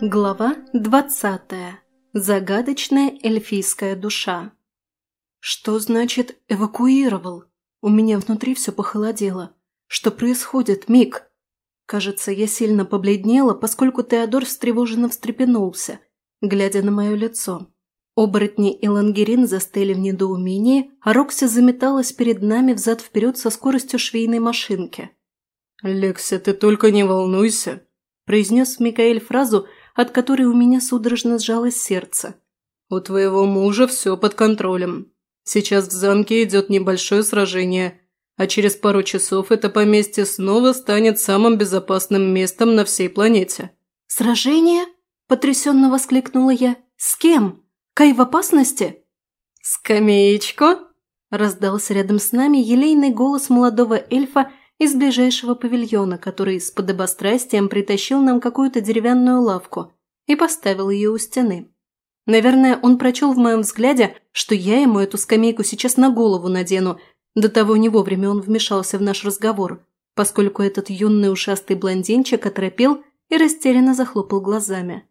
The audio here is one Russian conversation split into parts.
Глава 20. Загадочная эльфийская душа. Что значит «эвакуировал»? У меня внутри все похолодело. Что происходит, Мик? Кажется, я сильно побледнела, поскольку Теодор встревоженно встрепенулся, глядя на мое лицо. Оборотни и лангерин застыли в недоумении, а Рокси заметалась перед нами взад-вперед со скоростью швейной машинки. «Лекся, ты только не волнуйся», – произнес Микаэль фразу – от которой у меня судорожно сжалось сердце. «У твоего мужа все под контролем. Сейчас в замке идет небольшое сражение, а через пару часов это поместье снова станет самым безопасным местом на всей планете». «Сражение?» – потрясенно воскликнула я. «С кем? Кай в опасности?» «Скамеечку?» – раздался рядом с нами елейный голос молодого эльфа – из ближайшего павильона, который с подобострастием притащил нам какую-то деревянную лавку и поставил ее у стены. Наверное, он прочел в моем взгляде, что я ему эту скамейку сейчас на голову надену, до того не вовремя он вмешался в наш разговор, поскольку этот юный ушастый блондинчик оторопел и растерянно захлопал глазами.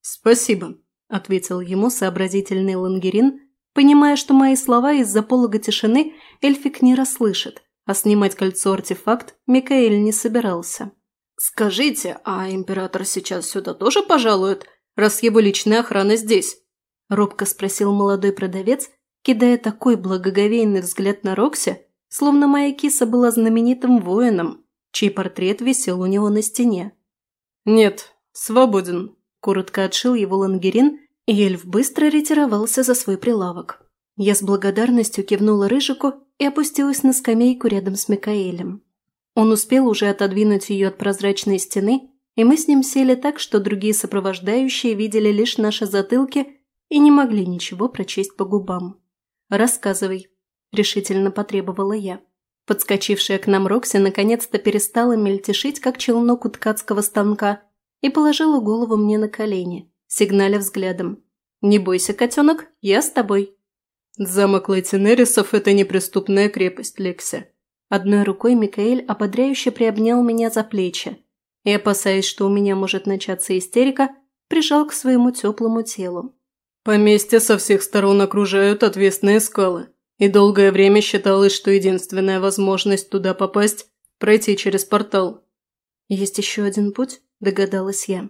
«Спасибо», – ответил ему сообразительный лангерин, понимая, что мои слова из-за полога тишины эльфик не расслышит, а снимать кольцо-артефакт Микаэль не собирался. «Скажите, а император сейчас сюда тоже пожалует, раз его личная охрана здесь?» – робко спросил молодой продавец, кидая такой благоговейный взгляд на Рокси, словно моя киса была знаменитым воином, чей портрет висел у него на стене. «Нет, свободен», – коротко отшил его лангерин, и эльф быстро ретировался за свой прилавок. Я с благодарностью кивнула Рыжику и опустилась на скамейку рядом с Микаэлем. Он успел уже отодвинуть ее от прозрачной стены, и мы с ним сели так, что другие сопровождающие видели лишь наши затылки и не могли ничего прочесть по губам. «Рассказывай», – решительно потребовала я. Подскочившая к нам Рокси наконец-то перестала мельтешить, как челнок у ткацкого станка, и положила голову мне на колени, сигналя взглядом. «Не бойся, котенок, я с тобой». «Замок Лейтенерисов – это неприступная крепость, Лекси». Одной рукой Микаэль ободряюще приобнял меня за плечи и, опасаясь, что у меня может начаться истерика, прижал к своему теплому телу. «Поместье со всех сторон окружают отвесные скалы, и долгое время считалось, что единственная возможность туда попасть – пройти через портал». «Есть еще один путь?» – догадалась я.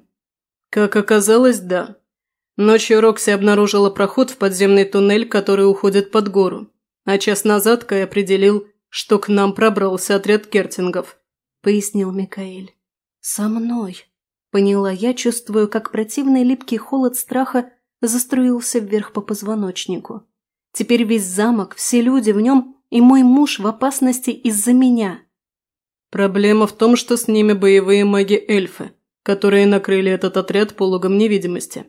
«Как оказалось, да», Ночью Рокси обнаружила проход в подземный туннель, который уходит под гору. А час назад Кай определил, что к нам пробрался отряд кертингов», – пояснил Микаэль. «Со мной», – поняла я, чувствую, как противный липкий холод страха заструился вверх по позвоночнику. Теперь весь замок, все люди в нем и мой муж в опасности из-за меня. Проблема в том, что с ними боевые маги-эльфы, которые накрыли этот отряд пологом невидимости.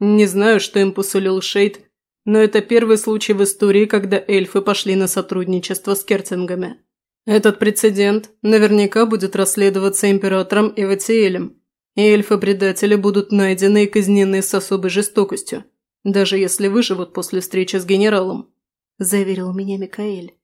Не знаю, что им посулил Шейд, но это первый случай в истории, когда эльфы пошли на сотрудничество с Кертингами. Этот прецедент наверняка будет расследоваться императором Эватиэлем, и эльфы-предатели будут найдены и казнены с особой жестокостью, даже если выживут после встречи с генералом», – заверил меня Микаэль.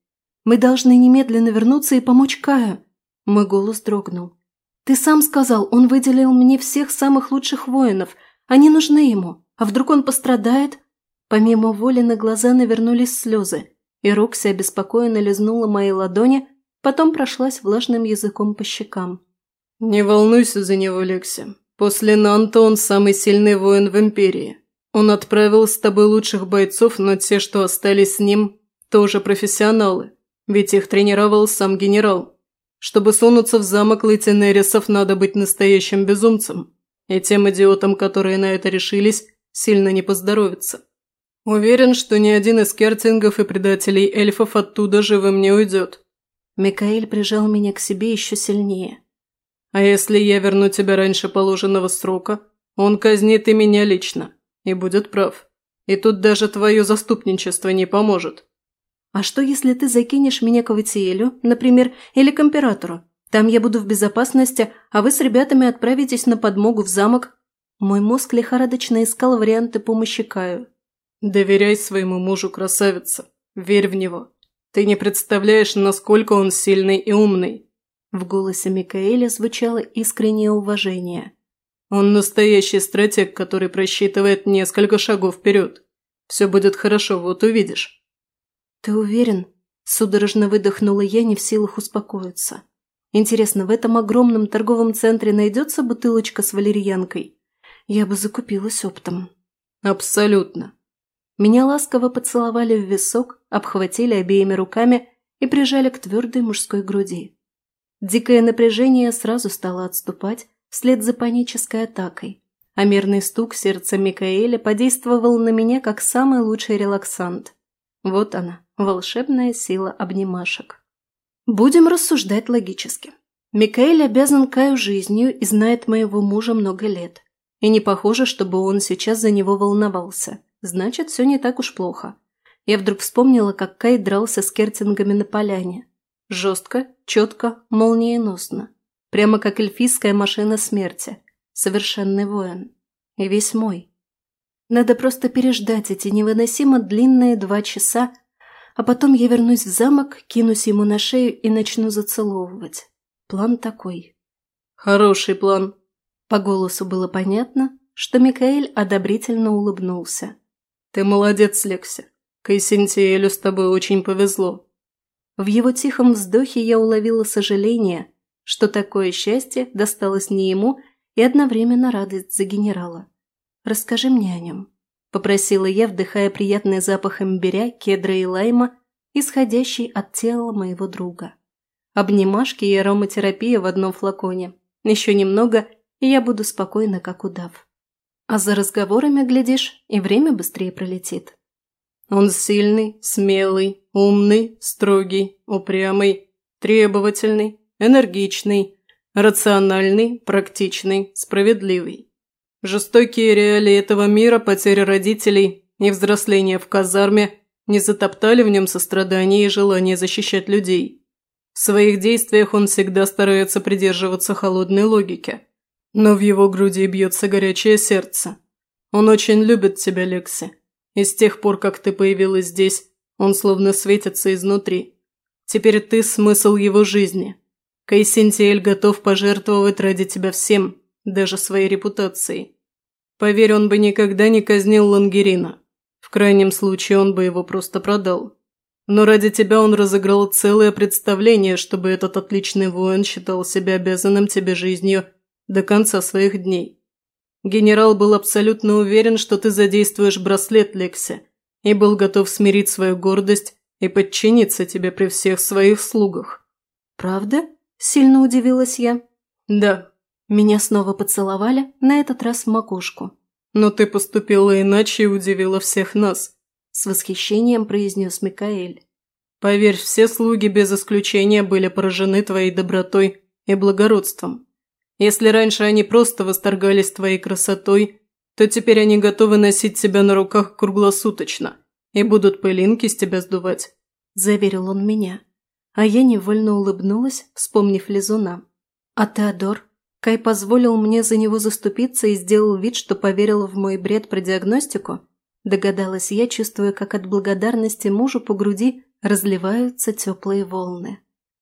«Мы должны немедленно вернуться и помочь Каю», – мой голос дрогнул. «Ты сам сказал, он выделил мне всех самых лучших воинов – они нужны ему. А вдруг он пострадает? Помимо воли на глаза навернулись слезы, и Рокси обеспокоенно лизнула мои ладони, потом прошлась влажным языком по щекам. «Не волнуйся за него, Лекси. После Нанта он самый сильный воин в Империи. Он отправил с тобой лучших бойцов, но те, что остались с ним, тоже профессионалы, ведь их тренировал сам генерал. Чтобы сунуться в замок Лейтенерисов, надо быть настоящим безумцем и тем идиотам, которые на это решились, сильно не поздоровится. Уверен, что ни один из кертингов и предателей эльфов оттуда живым не уйдет. Микаэль прижал меня к себе еще сильнее. А если я верну тебя раньше положенного срока, он казнит и меня лично, и будет прав. И тут даже твое заступничество не поможет. А что, если ты закинешь меня к Ватиэлю, например, или к императору? Там я буду в безопасности, а вы с ребятами отправитесь на подмогу в замок. Мой мозг лихорадочно искал варианты помощи Каю. Доверяй своему мужу, красавица. Верь в него. Ты не представляешь, насколько он сильный и умный. В голосе Микаэля звучало искреннее уважение. Он настоящий стратег, который просчитывает несколько шагов вперед. Все будет хорошо, вот увидишь». «Ты уверен?» – судорожно выдохнула я, не в силах успокоиться. «Интересно, в этом огромном торговом центре найдется бутылочка с валерьянкой? Я бы закупилась оптом». «Абсолютно». Меня ласково поцеловали в висок, обхватили обеими руками и прижали к твердой мужской груди. Дикое напряжение сразу стало отступать вслед за панической атакой, а мерный стук сердца Микаэля подействовал на меня как самый лучший релаксант. Вот она, волшебная сила обнимашек. Будем рассуждать логически. Микаэль обязан Каю жизнью и знает моего мужа много лет. И не похоже, чтобы он сейчас за него волновался. Значит, все не так уж плохо. Я вдруг вспомнила, как Кай дрался с кертингами на поляне. Жестко, четко, молниеносно. Прямо как эльфийская машина смерти. Совершенный воин. И весь мой. Надо просто переждать эти невыносимо длинные два часа, а потом я вернусь в замок, кинусь ему на шею и начну зацеловывать. План такой. Хороший план. По голосу было понятно, что Микаэль одобрительно улыбнулся. Ты молодец, Лекси. Кайсентиэлю с тобой очень повезло. В его тихом вздохе я уловила сожаление, что такое счастье досталось не ему и одновременно радость за генерала. «Расскажи мне о нем», – попросила я, вдыхая приятный запах имбиря, кедра и лайма, исходящий от тела моего друга. Обнимашки и ароматерапия в одном флаконе. Еще немного, и я буду спокойна, как удав. А за разговорами, глядишь, и время быстрее пролетит. Он сильный, смелый, умный, строгий, упрямый, требовательный, энергичный, рациональный, практичный, справедливый. Жестокие реалии этого мира, потеря родителей и взросление в казарме не затоптали в нем сострадание и желание защищать людей. В своих действиях он всегда старается придерживаться холодной логики. Но в его груди бьется горячее сердце. Он очень любит тебя, Лекси и с тех пор, как ты появилась здесь, он словно светится изнутри. Теперь ты – смысл его жизни. Кайсентиэль готов пожертвовать ради тебя всем, даже своей репутацией. Поверь, он бы никогда не казнил Лангерина. В крайнем случае, он бы его просто продал. Но ради тебя он разыграл целое представление, чтобы этот отличный воин считал себя обязанным тебе жизнью до конца своих дней. Генерал был абсолютно уверен, что ты задействуешь браслет, Лекси, и был готов смирить свою гордость и подчиниться тебе при всех своих слугах. «Правда?» – сильно удивилась я. «Да». Меня снова поцеловали, на этот раз в макушку. «Но ты поступила иначе и удивила всех нас», – с восхищением произнес Микаэль. «Поверь, все слуги без исключения были поражены твоей добротой и благородством. Если раньше они просто восторгались твоей красотой, то теперь они готовы носить тебя на руках круглосуточно и будут пылинки с тебя сдувать», – заверил он меня. А я невольно улыбнулась, вспомнив Лизуна. «А Теодор?» Кай позволил мне за него заступиться и сделал вид, что поверил в мой бред про диагностику? Догадалась я, чувствуя, как от благодарности мужу по груди разливаются теплые волны.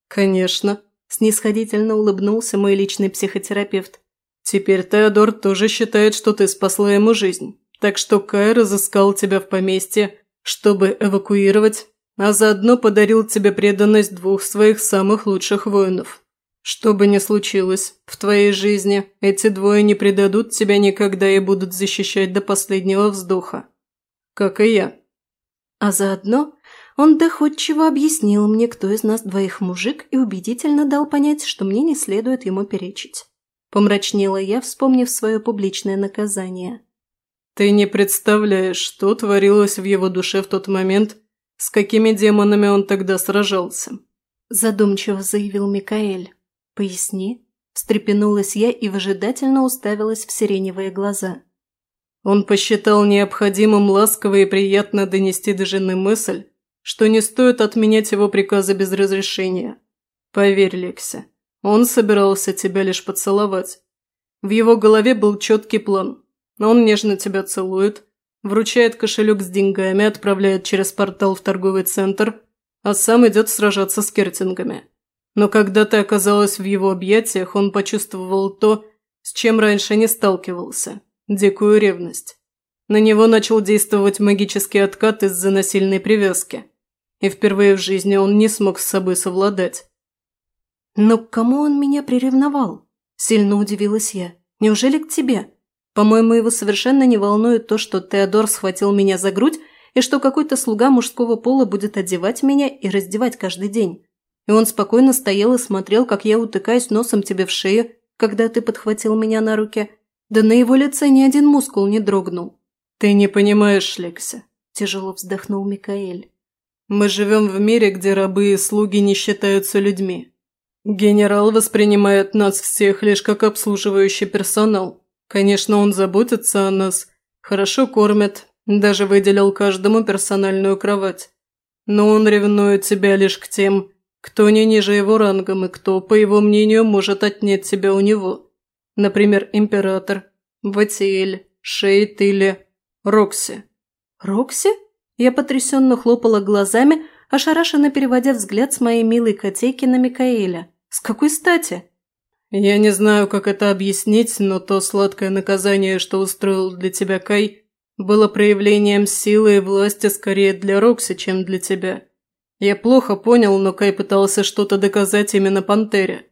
«Конечно», Снисходительно улыбнулся мой личный психотерапевт. «Теперь Теодор тоже считает, что ты спасла ему жизнь. Так что Кай разыскал тебя в поместье, чтобы эвакуировать, а заодно подарил тебе преданность двух своих самых лучших воинов. Что бы ни случилось в твоей жизни, эти двое не предадут тебя никогда и будут защищать до последнего вздоха. Как и я». А заодно он доходчиво объяснил мне, кто из нас двоих мужик, и убедительно дал понять, что мне не следует ему перечить. Помрачнела я, вспомнив свое публичное наказание. «Ты не представляешь, что творилось в его душе в тот момент, с какими демонами он тогда сражался», задумчиво заявил Микаэль. «Поясни». Встрепенулась я и выжидательно уставилась в сиреневые глаза. Он посчитал необходимым ласково и приятно донести до жены мысль, что не стоит отменять его приказы без разрешения. Поверь, Лекси, он собирался тебя лишь поцеловать. В его голове был четкий план. Он нежно тебя целует, вручает кошелек с деньгами, отправляет через портал в торговый центр, а сам идет сражаться с кертингами. Но когда ты оказалась в его объятиях, он почувствовал то, с чем раньше не сталкивался. Дикую ревность. На него начал действовать магический откат из-за насильной привязки. И впервые в жизни он не смог с собой совладать. «Но к кому он меня приревновал?» – сильно удивилась я. «Неужели к тебе? По-моему, его совершенно не волнует то, что Теодор схватил меня за грудь и что какой-то слуга мужского пола будет одевать меня и раздевать каждый день. И он спокойно стоял и смотрел, как я утыкаюсь носом тебе в шею, когда ты подхватил меня на руки. Да на его лице ни один мускул не дрогнул. «Ты не понимаешь, Лекси», – тяжело вздохнул Микаэль. «Мы живем в мире, где рабы и слуги не считаются людьми. Генерал воспринимает нас всех лишь как обслуживающий персонал. Конечно, он заботится о нас, хорошо кормит, даже выделил каждому персональную кровать. Но он ревнует тебя лишь к тем, кто не ниже его рангом и кто, по его мнению, может отнять тебя у него. Например, император, Ватиэль, Шейт или Рокси. «Рокси?» Я потрясенно хлопала глазами, ошарашенно переводя взгляд с моей милой котейки на Микаэля. «С какой стати?» «Я не знаю, как это объяснить, но то сладкое наказание, что устроил для тебя Кай, было проявлением силы и власти скорее для Рокси, чем для тебя. Я плохо понял, но Кай пытался что-то доказать именно Пантере.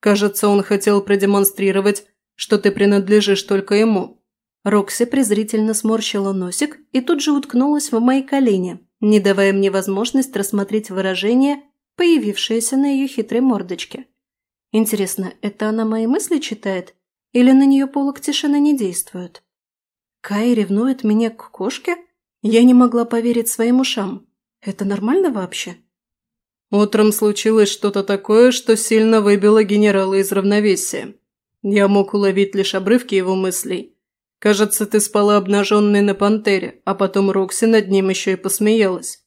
Кажется, он хотел продемонстрировать, что ты принадлежишь только ему». Рокси презрительно сморщила носик и тут же уткнулась в мои колени, не давая мне возможность рассмотреть выражение, появившееся на ее хитрой мордочке. Интересно, это она мои мысли читает? Или на нее полок тишины не действует? Кай ревнует меня к кошке? Я не могла поверить своим ушам. Это нормально вообще? Утром случилось что-то такое, что сильно выбило генерала из равновесия. Я мог уловить лишь обрывки его мыслей. Кажется, ты спала обнаженной на пантере, а потом Рокси над ним еще и посмеялась.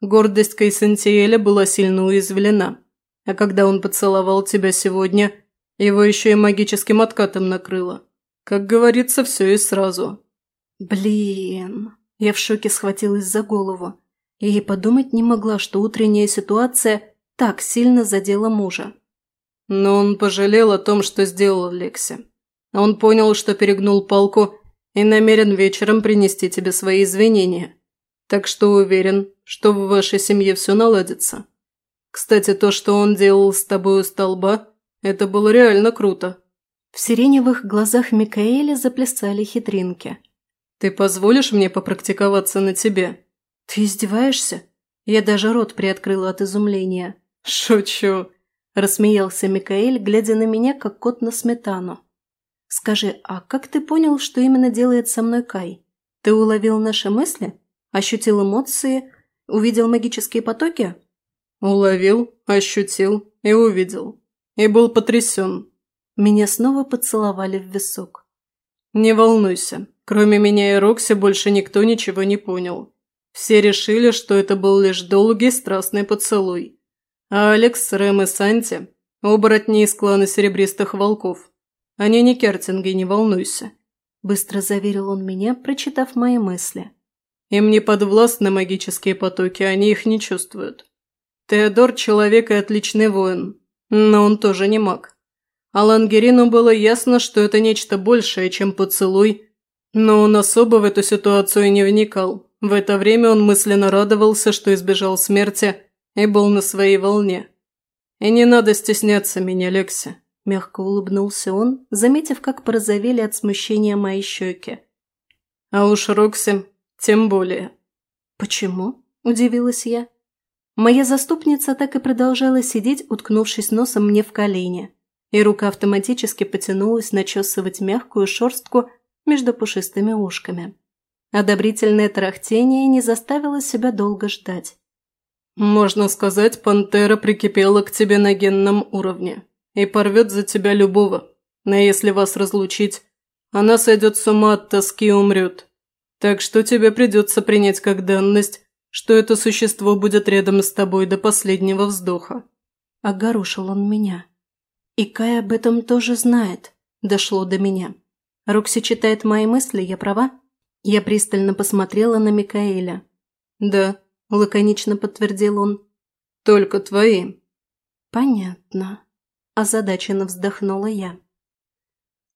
Гордость Кайсентиэля была сильно уязвлена. А когда он поцеловал тебя сегодня, его еще и магическим откатом накрыло. Как говорится, все и сразу. Блин. Я в шоке схватилась за голову. Я и подумать не могла, что утренняя ситуация так сильно задела мужа. Но он пожалел о том, что сделал Лекси. Он понял, что перегнул палку и намерен вечером принести тебе свои извинения. Так что уверен, что в вашей семье все наладится. Кстати, то, что он делал с тобой у столба, это было реально круто». В сиреневых глазах Микаэля заплясали хитринки. «Ты позволишь мне попрактиковаться на тебе?» «Ты издеваешься?» Я даже рот приоткрыла от изумления. «Шучу», – рассмеялся Микаэль, глядя на меня, как кот на сметану. «Скажи, а как ты понял, что именно делает со мной Кай? Ты уловил наши мысли? Ощутил эмоции? Увидел магические потоки?» Уловил, ощутил и увидел. И был потрясен. Меня снова поцеловали в висок. Не волнуйся, кроме меня и Рокси больше никто ничего не понял. Все решили, что это был лишь долгий страстный поцелуй. А Алекс, Рэм и Санти – оборотни из клана Серебристых Волков. Они не кертинги, не волнуйся. Быстро заверил он меня, прочитав мои мысли. Им не подвластны магические потоки, они их не чувствуют. Теодор – человек и отличный воин, но он тоже не маг. Алангерину было ясно, что это нечто большее, чем поцелуй, но он особо в эту ситуацию не вникал. В это время он мысленно радовался, что избежал смерти и был на своей волне. «И не надо стесняться меня, Лекси», – мягко улыбнулся он, заметив, как порозовели от смущения мои щеки. «А уж Рокси тем более». «Почему?» – удивилась я. Моя заступница так и продолжала сидеть, уткнувшись носом мне в колени, и рука автоматически потянулась начесывать мягкую шерстку между пушистыми ушками. Одобрительное тарахтение не заставило себя долго ждать. «Можно сказать, пантера прикипела к тебе на генном уровне и порвет за тебя любого. Но если вас разлучить, она сойдет с ума от тоски и умрет. Так что тебе придется принять как данность, что это существо будет рядом с тобой до последнего вздоха». Огорошил он меня. И Кай об этом тоже знает. Дошло до меня. Рокси читает мои мысли, я права? Я пристально посмотрела на Микаэля. «Да», – лаконично подтвердил он. «Только твои». «Понятно», – озадаченно вздохнула я.